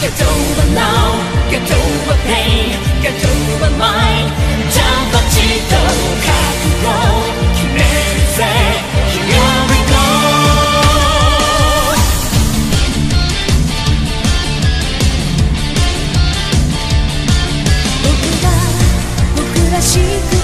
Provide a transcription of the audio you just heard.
Get over now Get over pain Get over mine ジャンプチと覚悟決めるぜ Here we go 僕が僕らしく